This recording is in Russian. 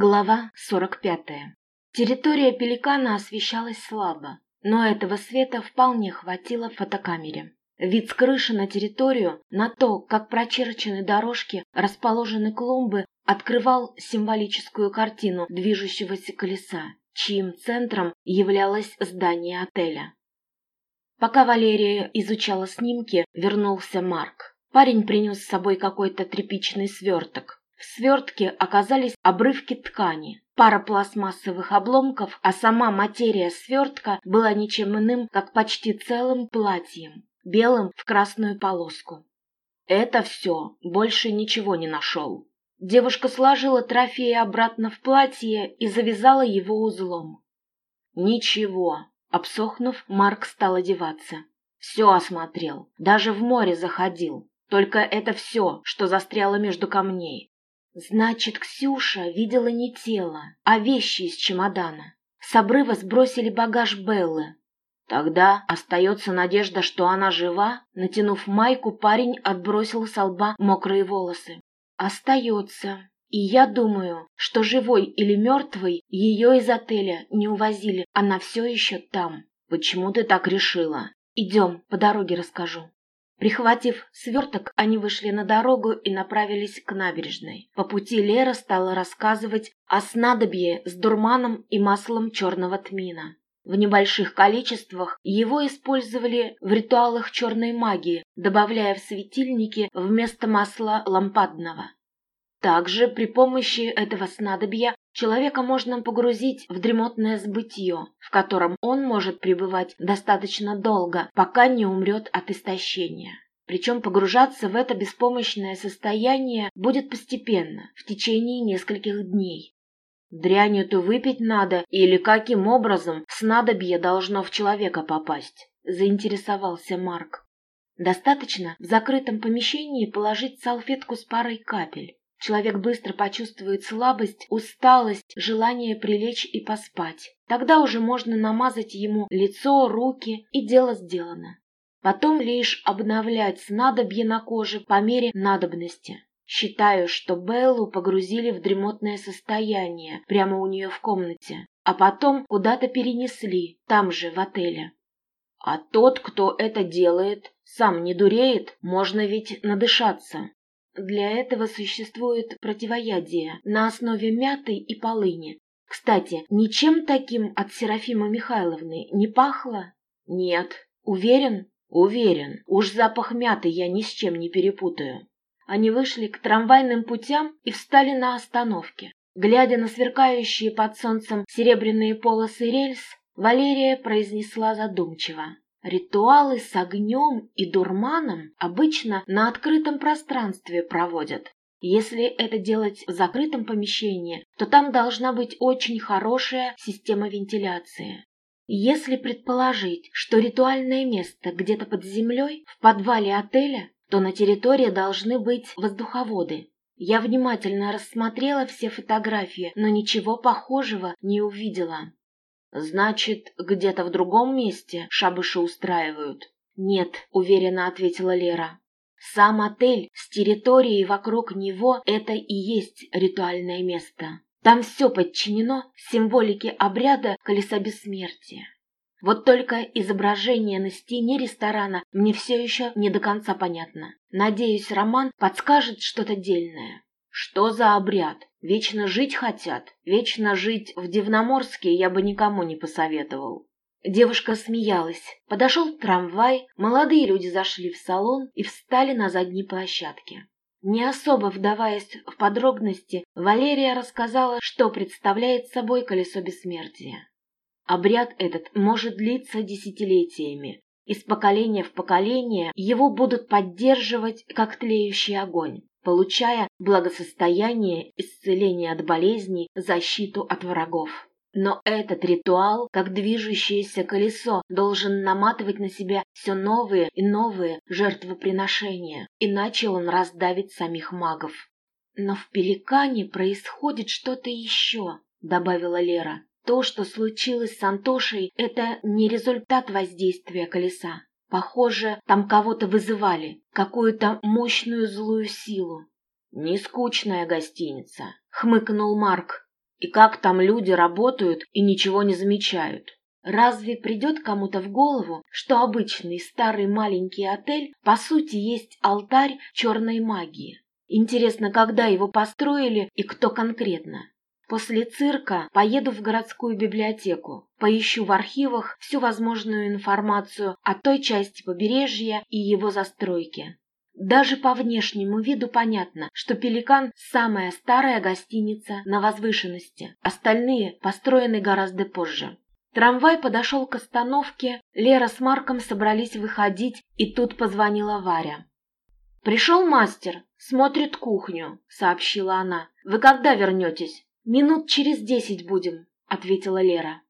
Глава 45. Территория пеликана освещалась слабо, но этого света вполне хватило фотокамере. Вид с крыши на территорию, на то, как прочерчены дорожки, расположены клумбы, открывал символическую картину движущегося колеса, чьим центром являлось здание отеля. Пока Валерия изучала снимки, вернулся Марк. Парень принес с собой какой-то тряпичный сверток. В свертке оказались обрывки ткани, пара пластмассовых обломков, а сама материя свертка была ничем иным, как почти целым платьем, белым в красную полоску. Это все, больше ничего не нашел. Девушка сложила трофеи обратно в платье и завязала его узлом. Ничего. Обсохнув, Марк стал одеваться. Все осмотрел, даже в море заходил. Только это все, что застряло между камней. Значит, Ксюша видела не тело, а вещи из чемодана. С обрыва сбросили багаж Беллы. Тогда остается надежда, что она жива. Натянув майку, парень отбросил с лба мокрые волосы. Остается. И я думаю, что живой или мертвый ее из отеля не увозили, она все еще там. Почему ты так решила? Идем, по дороге расскажу. Прихватив сверток, они вышли на дорогу и направились к набережной. По пути Лера стала рассказывать о снадобье с дурманом и маслом черного тмина. В небольших количествах его использовали в ритуалах черной магии, добавляя в светильники вместо масла лампадного. Также при помощи этого снадобья человека можно погрузить в дремотное сбытие, в котором он может пребывать достаточно долго, пока не умрет от истощения. Причем погружаться в это беспомощное состояние будет постепенно, в течение нескольких дней. Дрянь эту выпить надо или каким образом снадобье должно в человека попасть? Заинтересовался Марк. Достаточно в закрытом помещении положить салфетку с парой капель. Человек быстро почувствует слабость, усталость, желание прилечь и поспать. Тогда уже можно намазать ему лицо, руки, и дело сделано. Потом лишь обновлять снадобье на коже по мере надобности. Считаю, что Беллу погрузили в дремотное состояние прямо у нее в комнате, а потом куда-то перенесли, там же, в отеле. А тот, кто это делает, сам не дуреет, можно ведь надышаться. Для этого существует противоядие на основе мяты и полыни. Кстати, ничем таким от Серафимы Михайловны не пахло? Нет. Уверен? Уверен. Уж запах мяты я ни с чем не перепутаю. Они вышли к трамвайным путям и встали на остановке. Глядя на сверкающие под солнцем серебряные полосы рельс, Валерия произнесла задумчиво. Ритуалы с огнем и дурманом обычно на открытом пространстве проводят. Если это делать в закрытом помещении, то там должна быть очень хорошая система вентиляции. Если предположить, что ритуальное место где-то под землей, в подвале отеля, то на территории должны быть воздуховоды. Я внимательно рассмотрела все фотографии, но ничего похожего не увидела. Значит, где-то в другом месте шабыши устраивают? Нет, уверенно ответила Лера. Сам отель с территорией вокруг него – это и есть ритуальное место. Там все подчинено символике обряда колеса бессмертия. Вот только изображение на стене ресторана мне все еще не до конца понятно. Надеюсь, Роман подскажет что-то дельное. Что за обряд? Вечно жить хотят. Вечно жить в Дивноморске я бы никому не посоветовал. Девушка смеялась. Подошел трамвай, молодые люди зашли в салон и встали на задней площадке. Не особо вдаваясь в подробности, Валерия рассказала, что представляет собой колесо бессмертия. Обряд этот может длиться десятилетиями. Из поколения в поколение его будут поддерживать как тлеющий огонь получая благосостояние, исцеление от болезней, защиту от врагов. Но этот ритуал, как движущееся колесо, должен наматывать на себя все новые и новые жертвоприношения, иначе он раздавит самих магов. «Но в Пеликане происходит что-то еще», — добавила Лера. «То, что случилось с Антошей, это не результат воздействия колеса. Похоже, там кого-то вызывали, какую-то мощную злую силу. «Не скучная гостиница», — хмыкнул Марк. И как там люди работают и ничего не замечают. Разве придет кому-то в голову, что обычный старый маленький отель по сути есть алтарь черной магии? Интересно, когда его построили и кто конкретно? После цирка поеду в городскую библиотеку, поищу в архивах всю возможную информацию о той части побережья и его застройке. Даже по внешнему виду понятно, что «Пеликан» – самая старая гостиница на возвышенности, остальные построены гораздо позже. Трамвай подошел к остановке, Лера с Марком собрались выходить, и тут позвонила Варя. «Пришел мастер, смотрит кухню», — сообщила она. «Вы когда вернетесь?» «Минут через десять будем», — ответила Лера.